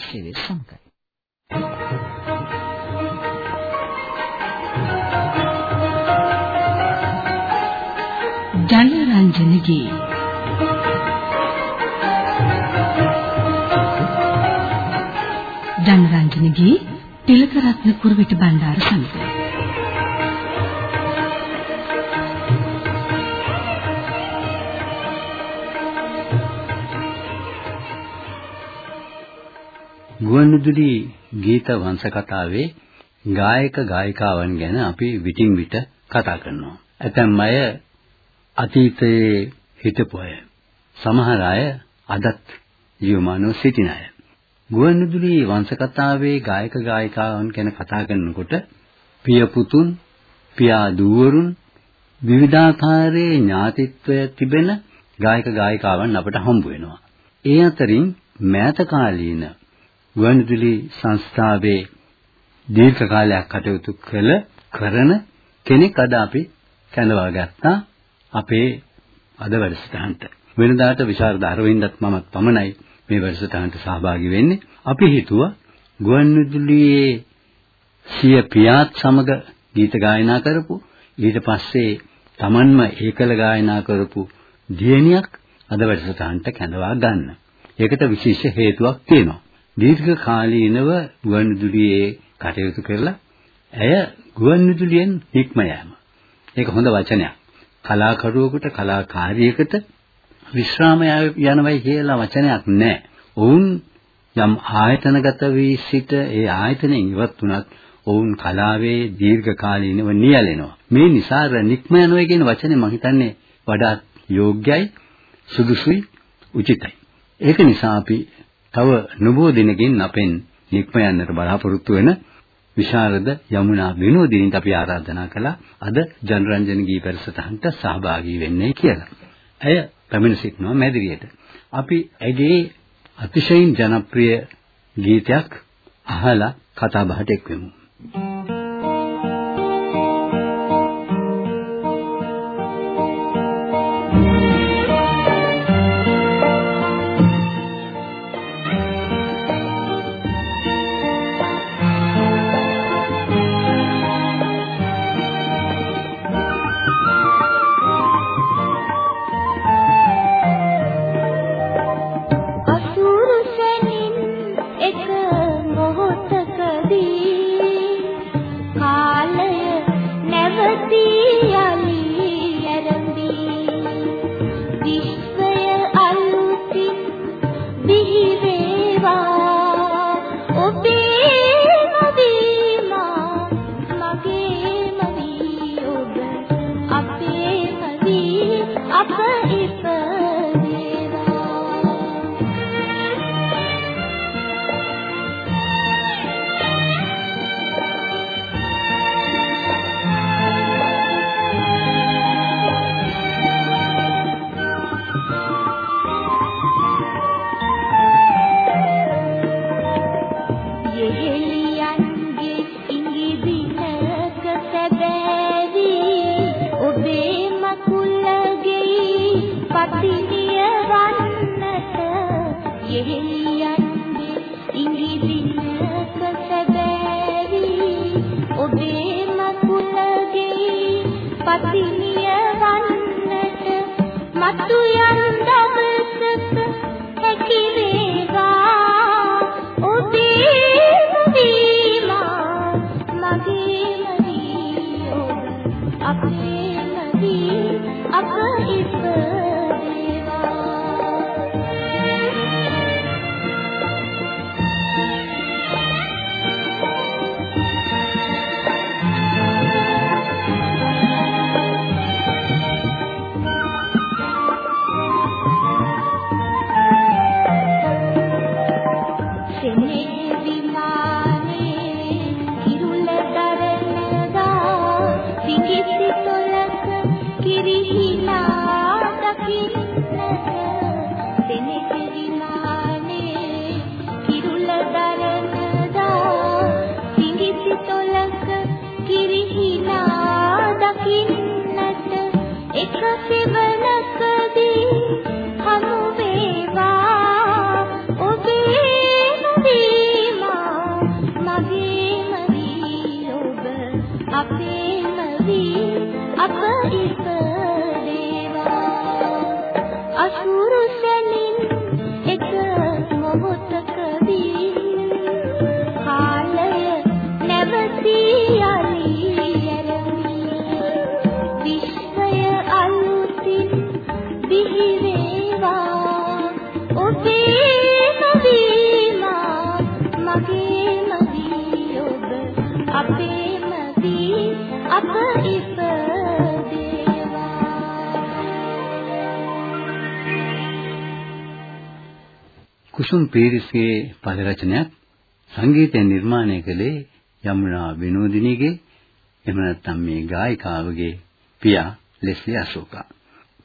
සේවය සමගයි. ජනරන්ජනගේ ජනරන්ජනගේ තිලකරත්න කුරුවිට බණ්ඩාර සමග ගුවන්විදුලි ගීත වංශ කතාවේ ගායක ගායිකාවන් ගැන අපි විටින් විට කතා කරනවා. ඇතැම් අය අතීතයේ හිටපු අය. සමහර අය අදත් ජීවමානව සිටින අය. ගුවන්විදුලි වංශ කතාවේ ගායක ගායිකාවන් ගැන කතා කරනකොට පිය පුතුන්, පියා දූවරුන් විවිධාකාරයේ ඥාතිත්වය තිබෙන ගායක ගායිකාවන් අපට හම්බ වෙනවා. ඒ අතරින් මෑත කාලීන ගුවන්විදුලි සංස්ථාවේ දීර්ඝ කාලයක් කටයුතු කළ කරන කෙනෙක් අද අපි කැඳවා ගත්තා අපේ අද වැඩසටහනට. වෙනදාට විශාරද අරවින්දත් මමත් පමණයි මේ වැඩසටහනට සහභාගී වෙන්නේ. අපි හිතුවා ගුවන්විදුලියේ සිය පියාත් සමග ගීත ගායනා කරපු ඊට පස්සේ Tamanම ඒකල ගායනා කරපු දියණියක් අද වැඩසටහනට කැඳවා ගන්න. ඒකට විශේෂ හේතුවක් තියෙනවා. දීර්ඝ කාලීනව ගුවන්විදුලියේ කටයුතු කරලා ඇය ගුවන්විදුලියෙන් නික්ම යෑම. ඒක හොඳ වචනයක්. කලාකරුවෙකුට කලාකාරියකට විශ්‍රාම යනවයි කියලා වචනයක් නැහැ. ඔවුන් යම් ආයතනගත වී සිට ඒ ආයතනයෙන් ඉවත් වුණත් ඔවුන් කලාවේ දීර්ඝ කාලීනව නියැලෙනවා. මේ නිසා නික්ම යනවා කියන වචනේ මම හිතන්නේ වඩාත් යෝග්‍යයි, සුදුසුයි, උචිතයි. ඒක නිසා අපි තව නොබෝ දිනකින් අපෙන් නික්ම යන්නට බලාපොරොත්තු වෙන විශාරද යමුනා විනෝදිනිට අපි ආරාධනා කළා අද ජනරන්ජන ගී පෙරසතහන්ට සහභාගී වෙන්නේ කියලා. ඇය පැමිණ සිටිනවා මැදිරියට. අපි ඇගේ අතිශයින් ජනප්‍රිය ගීතයක් අහලා කතා බහට එක්වෙමු. Thank you. him කුසුම් පීරිස්ගේ පද රචනයක් සංගීතය නිර්මාණය කළේ යමුනා විනෝදිනීගේ එහෙම නැත්නම් මේ ගායිකාවගේ පියා ලෙස්ලි අශෝකා.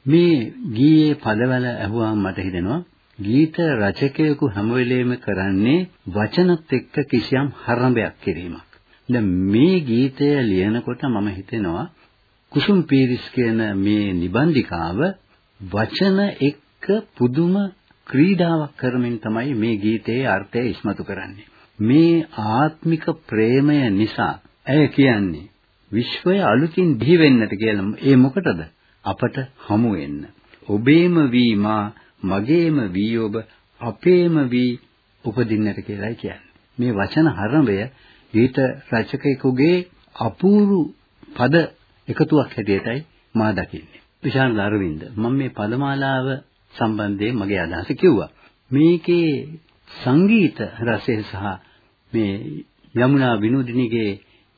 මේ ගීයේ පදවල ඇහුවාම මට හිතෙනවා ගීත රචකයෙකු හැම වෙලෙම කරන්නේ වචනත් එක්ක කිසියම් හරඹයක් කිරීමක්. දැන් මේ ගීතය ලියනකොට මම හිතෙනවා කුසුම් පීරිස් කියන මේ නිබන්ධිකාව වචන එක්ක පුදුම ක්‍රීඩාවක් කරමින් තමයි මේ ගීතයේ අර්ථය ඉස්මතු කරන්නේ. මේ ආත්මික ප්‍රේමය නිසා ඇය කියන්නේ විශ්වය අලුතින් දිවි වෙන්නට කියලා. ඒ මොකටද? අපට හමු වෙන්න. ඔබේම වී මා මගේම වී ඔබ අපේම වී උපදින්නට කියලායි කියන්නේ. මේ වචන හරඹය ගීත රචකයෙකුගේ අපූර්ව පද එකතුවක් හැටියටයි මා දකින්නේ. විශාල අරවින්ද මම මේ පදමාලාව සම්බන්ධයෙන් මගේ අදහස කිව්වා. මේකේ සංගීත රසය සහ මේ යමුනා විනෝදිනීගේ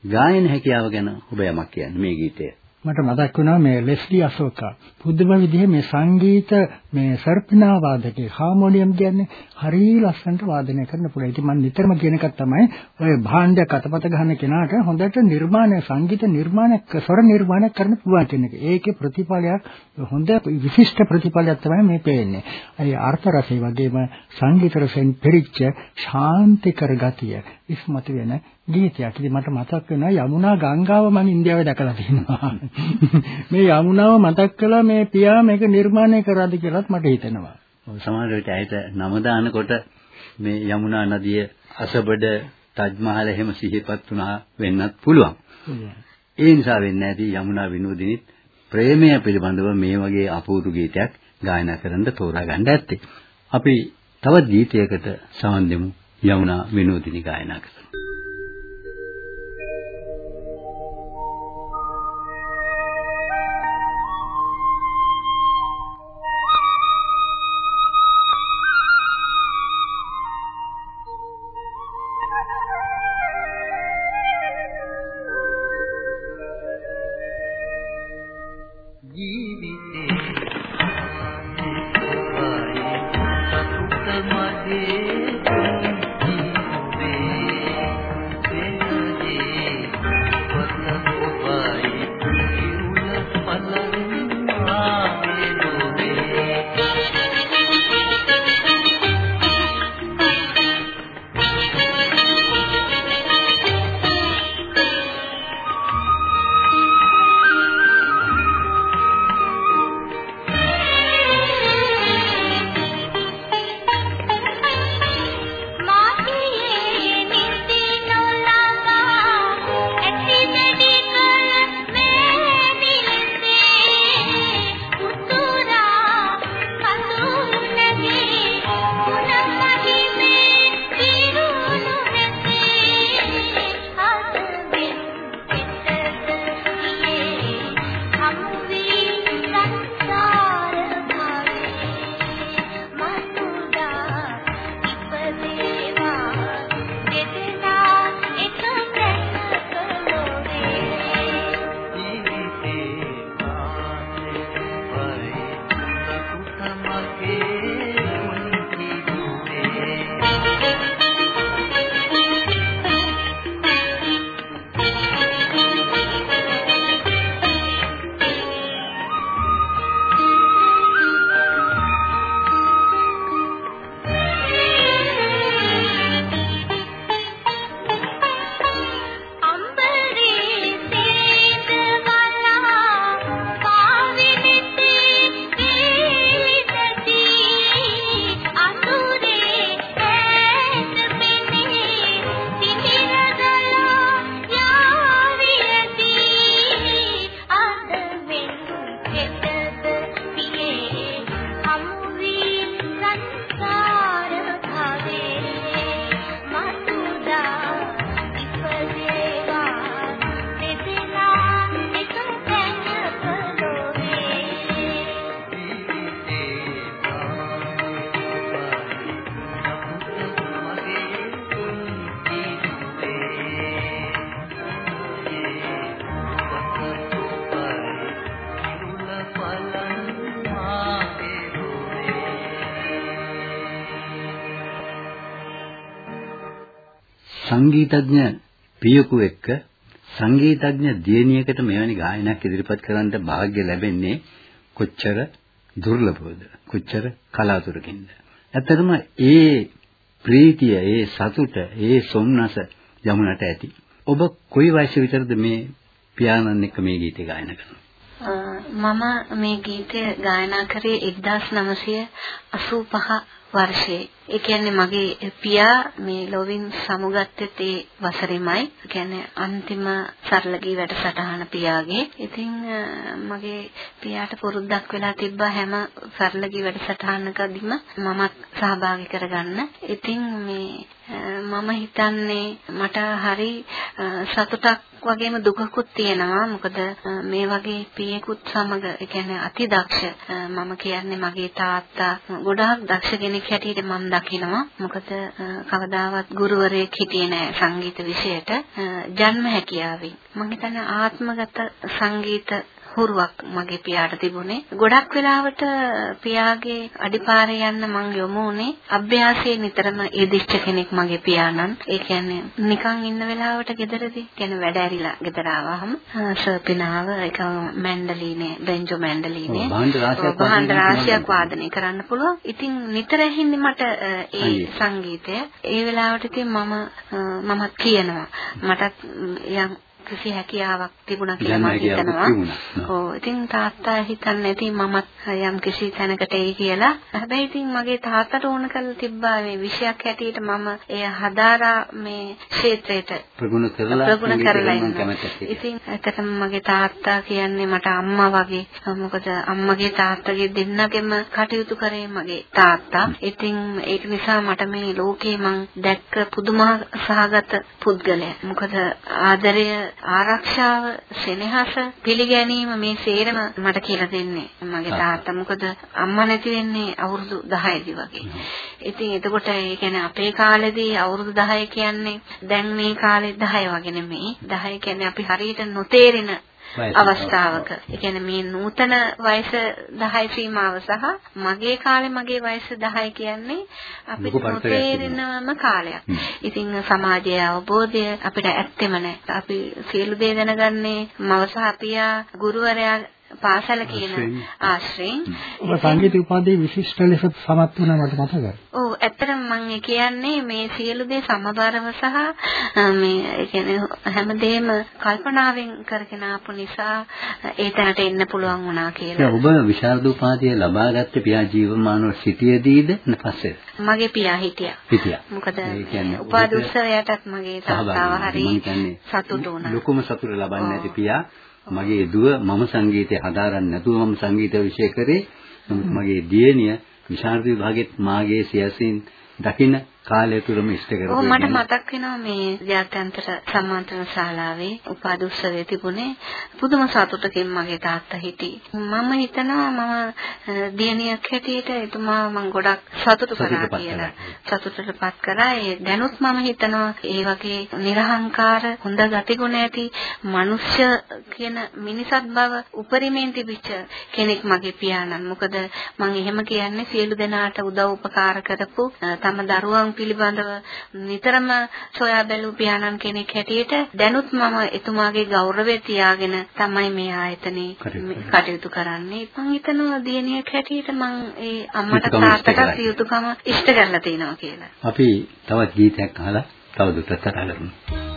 ගායන හැකියාව ගැන ඔබ යමක් කියන්නේ මේ ගීතය. මට මතක් වුණා මේ ලෙස්ලි අශෝකා පුදුම විදිහේ මේ සංගීත මේ සර්පිනා වාදකේ හාමෝනියම් කියන්නේ හරිය ලස්සනට වාදනය කරන්න පුළුවන්. ඉතින් මම නිතරම කියන එකක් තමයි ඔය භාණ්ඩයක් අතපත ගන්න කෙනාට හොඳට නිර්මාණය සංගීත නිර්මාණයක් ස්වර නිර්මාණයක් කරන්න පුළුවන් කියන එක. ඒකේ ප්‍රතිඵලයක් හොඳ විශිෂ්ට ප්‍රතිඵලයක් තමයි මේ පේන්නේ. ඒ අර්ථ රසය වගේම සංගීත රසෙන් පිරිච්ච ශාන්තිකර ගතිය ඉස්මතු වෙන ගීතයක්. ඉතින් මට මතක් වෙනවා යමුනා ගංගාව මම ඉන්දියාවේ දැකලා තියෙනවා. මේ යමුනාව මතක් කළා මේ පියා මේක නිර්මාණය කරාද කියලාත් මට හිතෙනවා. සමහර විට ඇයට නම දානකොට මේ යමුනා නදිය අසබඩ තජ්මහල් එහෙම සිහිපත් වුණා වෙන්නත් පුළුවන්. ඒ නිසා වෙන්නේ නැති යමුනා විනෝදිනිත් ප්‍රේමය පිළිබඳව මේ වගේ අපූර්ව ගීතයක් ගායනා කරන්න තෝරා ගන්න ඇත්තේ. අපි තවත් ගීතයකට සමන් දෙමු යමුනා විනෝදිනී ගායනා කරන. සංගීතඥ පියකු එක්ක සංගීතඥ දියණියකට මෙවැනි ගායනයක් ඉදිරිපත් කරන්න වාග්ය ලැබෙන්නේ කොච්චර දුර්ලභවද? කොච්චර කලාතුරකින්ද? ඇත්තටම ඒ ප්‍රීතිය ඒ සතුට ඒ සොම්නස යමුණට ඇති. ඔබ කොයි වයසේ විතරද මේ පියාණන් එක්ක මේ ගීතය ගායනා කරන්නේ? මම මේ ගීතය ගායනා කරේ 1985 වර්ෂයේ. ඒ කියන්නේ මගේ පියා මේ ලොවින් සමුගත්තේ ඒ වසරෙමයි. ඒ කියන්නේ අන්තිම සරල ගී වැඩසටහන පියාගේ. ඉතින් මගේ පියාට පුරුද්දක් වෙලා තිබ්බා හැම සරල ගී වැඩසටහනකදීම මමත් සහභාගී කරගන්න. ඉතින් මේ මම හිතන්නේ මට හරි සතුටක් වගේම දුකකුත් තියෙනවා. මොකද මේ වගේ පියෙකුත් සමග ඒ කියන්නේ අතිදක්ෂ මම කියන්නේ මගේ තාත්තා ගොඩාක් දක්ෂ කෙනෙක් හැටියට මම දකිනවා. මොකද කවදාවත් ගුරුවරයෙක් හිටියේ නෑ සංගීත විෂයට. ජන්ම හැකියාවෙන්. මම හිතන්නේ ආත්මගත සංගීත හුරුවක් මගේ පියාට තිබුණේ. ගොඩක් වෙලාවට පියාගේ අඩිපාරේ යන්න මං යොමු වුණේ අභ්‍යාසයේ නිතරම යෙදිච්ච කෙනෙක් මගේ පියාණන්. ඒ කියන්නේ නිකන් ඉන්න වෙලාවට ගෙදරදී කියන්නේ වැඩ ඇරිලා ගෙදර ආවහම සර්පිනාව ඒක මැන්ඩලිනේ බෙන්ජෝ මැන්ඩලිනේ භාණ්ඩ රාශියක් වාදනය කරන්න පුළුවන්. ඉතින් නිතර ඇහින්නේ මට ඒ සංගීතය. ඒ වෙලාවට ඉතින් මම මමත් කියනවා මටත් යම් කිසි හැකියාවක් තිබුණා කියලා මම හිතනවා. ඔව් ඉතින් තාත්තා හිතන්නේ ඉතින් මමත් යම් කිසි තැනකට එයි කියලා. හැබැයි ඉතින් මගේ තාත්තට ඕන කරලා තිබ්බා මේ විෂයක් හැටියට මම එය හදාරා මේ ක්ෂේත්‍රයට ප්‍රගුණ කරලා ප්‍රගුණ කරලා ඉතින් ඇත්තටම මගේ තාත්තා කියන්නේ මට අම්මා වගේ. මොකද අම්මගේ තාත්තගේ දෙන්නගෙම කටයුතු කරේ මගේ තාත්තා. ඉතින් ඒක නිසා මට මේ ලෝකේ මං දැක්ක පුදුමා සහගත පුද්ගලයා. මොකද ආදරය ආරක්ෂාව සෙනෙහස පිළිගැනීම මේ සේරම මට කියලා දෙන්නේ මගේ තාත්තා මොකද අම්මා නැති වෙන්නේ අවුරුදු 10දී වගේ. ඉතින් එතකොට ඒ කියන්නේ අපේ කාලේදී අවුරුදු 10 කියන්නේ දැන් මේ කාලේ 10 වගේ නෙමෙයි. 10 කියන්නේ අපි හරියට නොතේරෙන අවස්ථාවක. ඒ කියන්නේ මේ නූතන වයස 10 සීමාව සහ මගේ කාලේ මගේ වයස 10 කියන්නේ අපිට නොතේරෙනම කාලයක්. ඉතින් සමාජයේ අවබෝධය අපිට ඇත්තෙම නැහැ. අපි සියලු දේ දැනගන්නේ මව සහ පියා ගුරුවරයා පාසල කියන ආශ්‍රයෙන් ඔබ සංගීත උපාධියේ විශිෂ්ට ලෙස සමත් වුණා මට මතකයි. ඔව් ඇත්තටම මම කියන්නේ මේ සියලු දේ සමබරව සහ මේ කියන්නේ හැමදේම කල්පනාවෙන් කරගෙන ආපු නිසා ඒ තැනට එන්න පුළුවන් වුණා කියලා. ඔබ විශාරද උපාධිය ලබා ගත්තේ පියා ජීවමානව සිටියේදීද පස්සේ? මගේ පියා හිටියා. හිටියා. මොකද උපාධි උත්සවයටත් මගේ තාත්තාව හරි සතුටු වුණා. ලොකුම සතුට ලබන්නේ නැති පියා මගේ දුව මම සංගීතය හදාරන්නේ නැතුව මම සංගීත විෂය කරේ. මගේ දියණිය විශාරද විභාගෙත් මාගේ සියසින් දකින්න කාලය තුරම ඉෂ්ට කරගෙන ඔව් මට මතක් වෙනවා මේ ජාත්‍යන්තර සම්මානතන ශාලාවේ උපාධි උත්සවයේ තිබුණේ පුදුම සතුටකින් මගේ තාත්තා හිටියේ. මම හිතනවා මම දියණියක් හැටියට එතුමා මම ගොඩක් සතුටු කරා කියලා. සතුටටපත් කරා. ඒ දැනුත් මම හිතනවා ඒ වගේ නිර්හංකාර හොඳ ගතිගුණ ඇති මනුෂ්‍ය කියන මිනිසත් බව උපරිමයෙන් තිබිච්ච කෙනෙක් මගේ පියාණන්. මොකද මම එහෙම කියන්නේ සියලු දෙනාට උදව් උපකාර කරපු තම දරුවන් පිළිබඳව නිතරම සොයා බැලූ පියාණන් කෙනෙක් හැටියට දැනුත් මම එතුමාගේ ගෞරවය තියාගෙන තමයි මේ ආයතනේ කටයුතු කරන්නේ. මම හිතනවා දියණියක් හැටියට මම ඒ අම්මට තාත්තට යුතුයකම ඉෂ්ට කරලා තියෙනවා කියලා. අපි තවත් ගීතයක් අහලා තවදුරටත් කතා කරමු.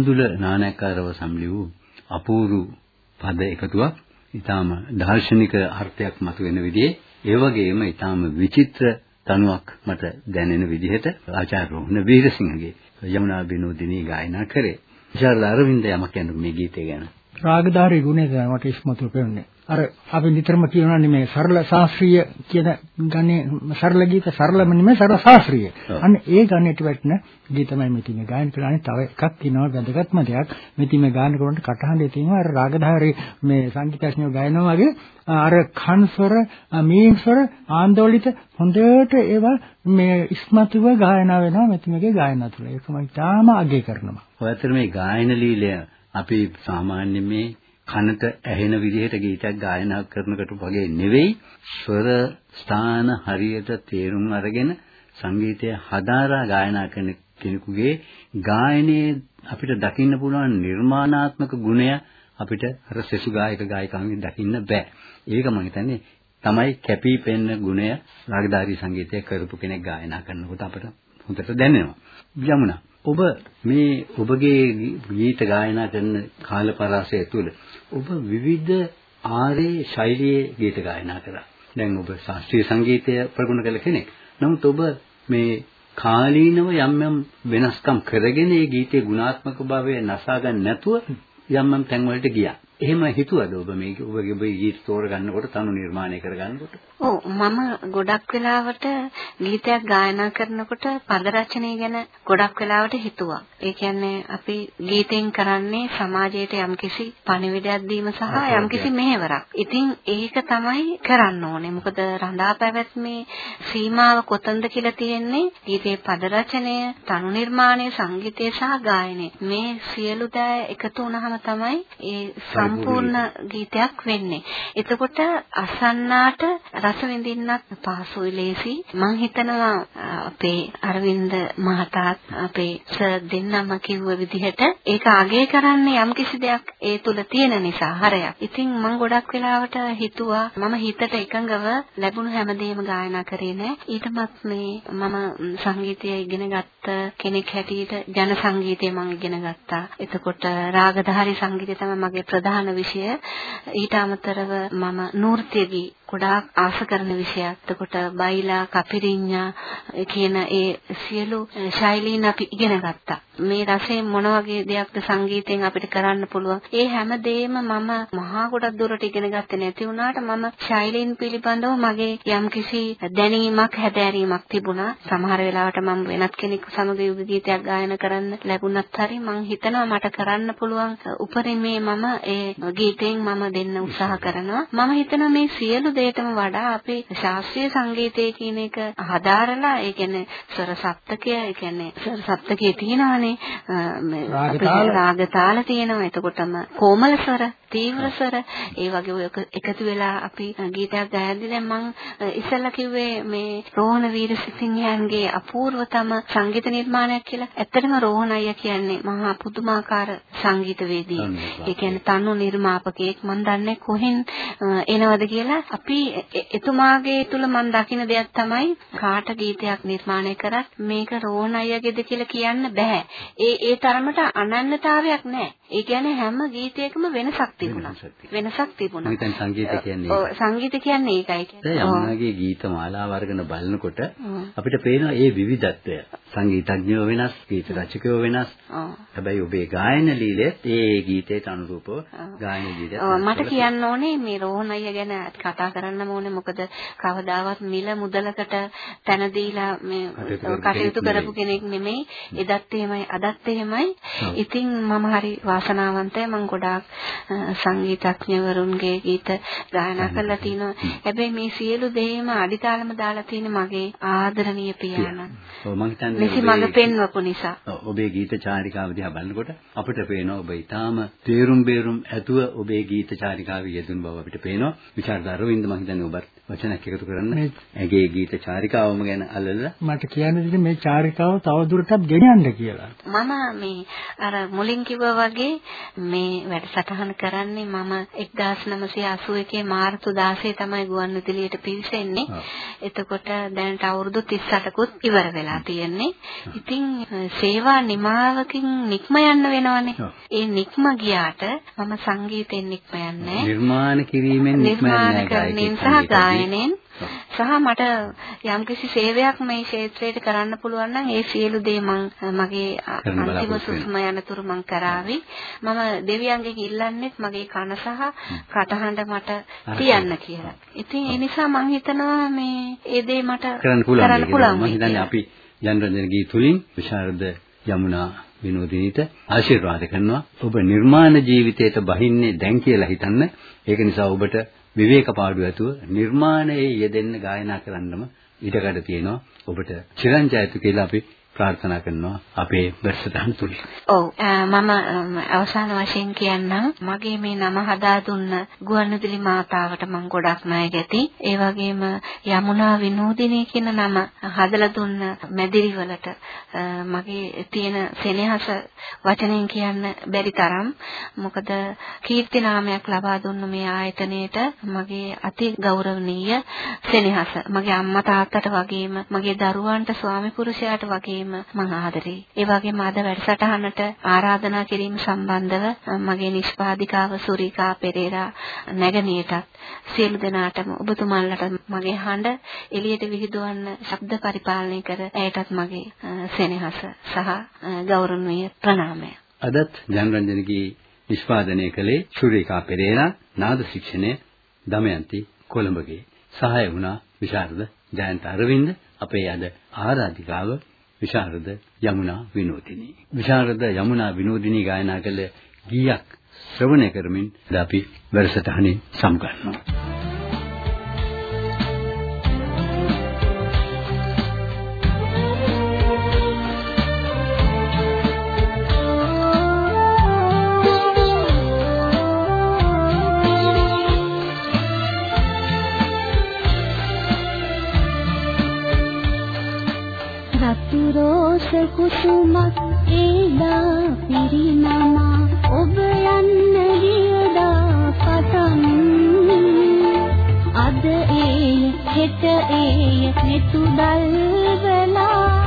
බන්දුල නානක්කාරව සම්ලිව් අපූරු පද එකතුවක් ඊටාම දාර්ශනික අර්ථයක් මතුවෙන විදිහේ ඒ වගේම ඊටාම විචිත්‍ර තනුවක් මට දැනෙන විදිහට ආචාර්ය රෝහණ වීරසිංහගේ යමුනා බිනෝදිනී ගායනා කරේ. විශාල අරවින්ද යමක් කියන මේ ගීතය ගැන. රාගධාරී ගුණය තමයි මට ඉස්මතු වෙන්නේ. අර අපි නිතරම කියනවානේ මේ සරල ශාස්ත්‍රීය කියන ගණේ සරල ගීත සරලම නෙමෙයි සරල ශාස්ත්‍රීය. අන්න ඒ ගණේට වැටෙන ගීත තමයි මෙතිම ගායන කරන්නේ. තව එකක් තියෙනවා වැදගත්ම දෙයක්. මෙතිම ගායන කරනකොට කටහඬේ තියෙනවා අර රාගධාරී මේ සංගීතඥයෝ ගායනවා වගේ අර කන්ස්වර මීන්ස්වර ආන්දෝලිත හොඳට ඒවා මේ ඉස්මතුව ගායනා වෙනවා මෙතිමගේ ගායනා තුළ. ඒක මම තාම අගය කරනවා. ඔය අතර මේ ගායන ලීලය අපි සාමාන්‍ය මේ කනට ඇහෙන විදිහට ගීතයක් ගායනා කරනකොට වගේ නෙවෙයි ස්වර ස්ථාන හරියට තේරුම් අරගෙන සංගීතය හදාරා ගායනා කරන කෙනෙකුගේ ගායනයේ අපිට දකින්න පුළුවන් නිර්මාණාත්මක ගුණය අපිට අර සෙසු ගායක ගායිකාවන්ගෙන් දකින්න බෑ. ඒක මම හිතන්නේ තමයි කැපී පෙනෙන ගුණය රාගධාරී සංගීතය කරපු කෙනෙක් ගායනා කරනකොට අපිට හොඳට දැනෙනවා. යමුනා ඔබ මේ ඔබගේ ගීත ගායනා කරන කාල පරාසය තුළ ඔබ විවිධ ආරේ ශෛලියේ ගීත ගායනා කරා. දැන් ඔබ ශාස්ත්‍රීය සංගීතය ප්‍රගුණ කළ කෙනෙක්. නමුත් ඔබ මේ කාලීනව යම් යම් වෙනස්කම් කරගෙන ඒ ගීතයේ ගුණාත්මක භාවය නසා ගන්න නැතුව යම් යම් තැන් වලට ගියා. එහෙම හිතුවද ඔබ මේ ඔබගේ ඔබේ ගීත තෝරගන්නකොට තනු නිර්මාණය කරගන්නකොට? ඔව් මම ගොඩක් වෙලාවට ගීතයක් ගායනා කරනකොට පද රචනය ගැන ගොඩක් වෙලාවට හිතුවා. ඒ කියන්නේ අපි ගීතෙන් කරන්නේ සමාජයට යම්කිසි පණිවිඩයක් දීම සහ යම්කිසි මෙහෙවරක්. ඉතින් ඒක තමයි කරන්න ඕනේ. මොකද රඳා පැවැත්මේ සීමාව කොතනද කියලා තියෙන්නේ ගීතේ පද රචනය, තනු නිර්මාණය, සංගීතය සහ ගායනය. මේ සියලු දෑ එකතු වුණාම තමයි ඒ සම්පූර්ණ ගීතයක් වෙන්නේ. එතකොට අසන්නාට රස විඳින්නත් පහසුයි ලේසි. මම හිතනවා අපේ අරවින්ද මහතාත් අපේ සර් දෙන්නම කිව්ව විදිහට ඒක අගය කරන්නේ යම්කිසි දෙයක් ඒ තුල තියෙන නිසා හරයක්. ඉතින් මම ගොඩක් වෙලාවට හිතුවා මම හිතට එකඟව ලැබුණු හැමදේම ගායනා කරේ නෑ. ඊටමත් මේ මම සංගීතය ඉගෙන ගත්ත කෙනෙක් හැටියට ජන සංගීතය මම ඉගෙන ගත්තා. එතකොට රාගධාරී සංගීතය තමයි මගේ ප්‍රධාන ප්‍රධාන විෂය. ඊට අමතරව මම නෘත්‍යගී ගොඩාක් ආස කරන විෂයක්. එතකොට බයිලා, කපිරිඤ්ඤා කියන ඒ සියලු ශෛලීන් අපි ඉගෙන ගත්තා. මේ රසයෙන් මොන වගේ දෙයක්ද සංගීතයෙන් අපිට කරන්න පුළුවන්. ඒ හැම දෙයක්ම මම මහා ගොඩක් දුරට ඉගෙන ගත්තේ නැති වුණාට මම ශෛලීන් පිළිබඳව මගේ යම්කිසි දැනීමක් හැදෑරීමක් තිබුණා. සමහර වෙලාවට මම වෙනත් කෙනෙකු සමග යුග ගීතයක් ගායනා කරන්න ලැබුණත් හරි මම හිතනවා මට කරන්න පුළුවන් උපරිමේ මම ඒ ගීතයෙන් මම දෙන්න උත්සාහ කරනවා. මම හිතනවා මේ සියලු දේටම වඩා අපේ ශාස්ත්‍රීය සංගීතය කියන එක හදාරලා ඒ කියන්නේ ස්වර සප්තකය ඒ කියන්නේ ස්වර සප්තකයේ තියෙනවානේ රාග තාල තියෙනවා. එතකොටම කොමල ස්වර තීව්‍ර ස්වර ඒ වගේ එකතු වෙලා අපි ගීතයක් ගයද්දී දැන් මම ඉස්සෙල්ලා කිව්වේ මේ රෝහණ වීරසිංහයන්ගේ අපූර්වතම සංගීත නිර්මාණයක් කියලා. ඇත්තටම රෝහණ අයියා කියන්නේ මහා පුදුමාකාර සංගීතවේදී. ඒ කියන්නේ තනු නිර්මාපකයෙක් මම දන්නේ කොහෙන් එනවද කියලා අපි එතුමාගේ තුල මම දකින දෙයක් තමයි කාට ගීතයක් නිර්මාණය කරත් මේක රෝහණ අයියාගේද කියලා කියන්න බෑ. ඒ ඒ තරමට අනන්‍යතාවයක් නැහැ. ඒ කියන්නේ හැම ගීතයකම වෙනසක් තිබුණා. වෙනසක් තිබුණා. මම සංගීත කියන්නේ ඔව් සංගීත කියන්නේ ඒකයි කියන්නේ. යමුනාගේ ගීත මාලාව අරගෙන බලනකොට අපිට පේනවා ඒ විවිධත්වය. සංගීතඥයෝ වෙනස්, ගීත රචකයෝ වෙනස්. හැබැයි ඔබේ ගායන ලීලෙත් ඒ ගීතයට අනුරූපව ගායන ගීතයක්. මට කියන්න ඕනේ මේ රෝහණ අයියා ගැන කතා කරන්න ඕනේ මොකද කවදාවත් මිල මුදලකට තැන දීලා මේ කටයුතු කරපු කෙනෙක් නෙමෙයි. එදත් එහෙමයි අදත් එහෙමයි. ඉතින් මම හරි වාසනාවන්තයි මම ගොඩාක් සංගීතඥවරුන්ගේ ගීත ගායනා කරලා තිනවා. හැබැයි මේ සියලු දේම අඩිතාලම දාලා තියෙන මගේ ආදරණීය පියාණන්. ඔව් මම හිතන්නේ මෙසි මඟ පෙන්වපු නිසා. ඔබේ ගීත චාරිකාව දිහා බලනකොට අපිට පේනවා ඔබ ඊටාම තේරුම් බේරුම් ඇතුව ඔබේ ගීත චාරිකාවේ යෙදුණු බව අපිට පේනවා. විචාරද අරවින්ද මම හිතන්නේ ඔබත් වචනයක් එකතු කරන්න. ඇගේ ගීත චාරිකාවම ගැන අල්ලලා මට කියන්න දෙන්නේ මේ චාරිකාව තවදුරටත් ගෙනියන්න කියලා. මම මේ අර මුලින් කිව්වා වගේ මේ වැඩසටහන කරන්නේ මම 1981 මාර්තු 16 තමයි ගුවන්විදුලියට පිවිසෙන්නේ. එතකොට දැනට අවුරුදු 38කුත් ඉවර වෙලා තියෙන්නේ. ඉතින් සේවා නිමාවකින් නික්ම යන්න වෙනවනේ. ඒ නික්ම ගියාට මම සංගීතයෙන් නික්ම යන්නේ. නිර්මාණ කිරීමෙන් නිර්මාණ නික්මන්නේ කරණයෙන් ගායකයෙක් සහ ඔව්. සහ මට යම්කිසි සේවයක් මේ ක්ෂේත්‍රයට කරන්න පුළුවන් නම් ඒ සියලු දේ මම මගේ අන්තිම සුසුම යනතුරු මම කරાવી මම දෙවියන්ගෙන් ඉල්ලන්නේත් මගේ කන සහ කටහඬ මට තියන්න කියලා. ඉතින් ඒ නිසා මම හිතනවා මේ ඒ දේ මට කරන්න පුළුවන් මම හිතන්නේ. අපි ජනරන්ජන ගී තුලින් විශාරද යමුනා විනෝදිනීට ආශිර්වාද කරනවා. ඔබ නිර්මාණ ජීවිතයට බහින්නේ දැන් කියලා හිතන්න. ඒක නිසා ඔබට විවේක පාඩු ඇතුව නිර්මාණයේ යෙදෙන්න ගායනා කරන්නම ඉඩකඩ තියෙනවා. ඔබට චිරංජයතු කියලා අපි ප්‍රාර්ථනා කරනවා අපේ වැඩසටහන තුලින්. ඔව්. අ, මම අම, අවසාන වශයෙන් කියන්නම්. මගේ මේ නම හදා දුන්න ගුවන්විදුලි මාතාවට මම ගොඩක් ණයගැති ඒ වගේම යමුනා විනෝදිනී කියන නම හදලා දුන්න මැදිරිවලට අ, මගේ තියෙන සෙනෙහස වචනෙන් කියන්න බැරි තරම්. මොකද කීර්ති නාමයක් ලබා දුන්න මේ ආයතනයේට මගේ අති ගෞරවනීය සෙනෙහස. මගේ අම්මා තාත්තට වගේම මගේ දරුවන්ට ස්වාමි පුරුෂයාට වගේම මම ආදරේ. ඒ වගේම අද වැඩසටහනට ආරාධනා කිරීම සම්බන්ධව අ, මගේ නිෂ්පාදිකාව සුරිකා පෙරේරා නැගණියටත් සියලු දෙනාටම ඔබතුමන්ලට මගේ හඬ එළියට විහිදුවන්න ශබ්ද පරිපාලනය කර ඇයටත් මගේ අ, සෙනෙහස සහ අ, ගෞරවනීය ප්‍රණාමය. අදත් ජනරන්ජනගේ නිෂ්පාදනය කළේ ශුරිකා පෙරේරා නාද ශික්ෂණය දමයන්ති කොළඹගේ සහාය වුණා විශාරද ජයන්ත අරවින්ද අපේ අද ආරාධිකාව විශාරද යමුනා විනෝදිනී. විශාරද යමුනා විනෝදිනී ගායනා කළ ගීයක් ශ්‍රවණය කරමින් අද අපි වැඩසටහනේ සම්ගන්නවා. රෝස කුසුමක් ඒදා පිරිනමා? ඔබ යන්න ගියදා පතන් අද ඒය හෙට ඒය මෙතුදල් වෙලා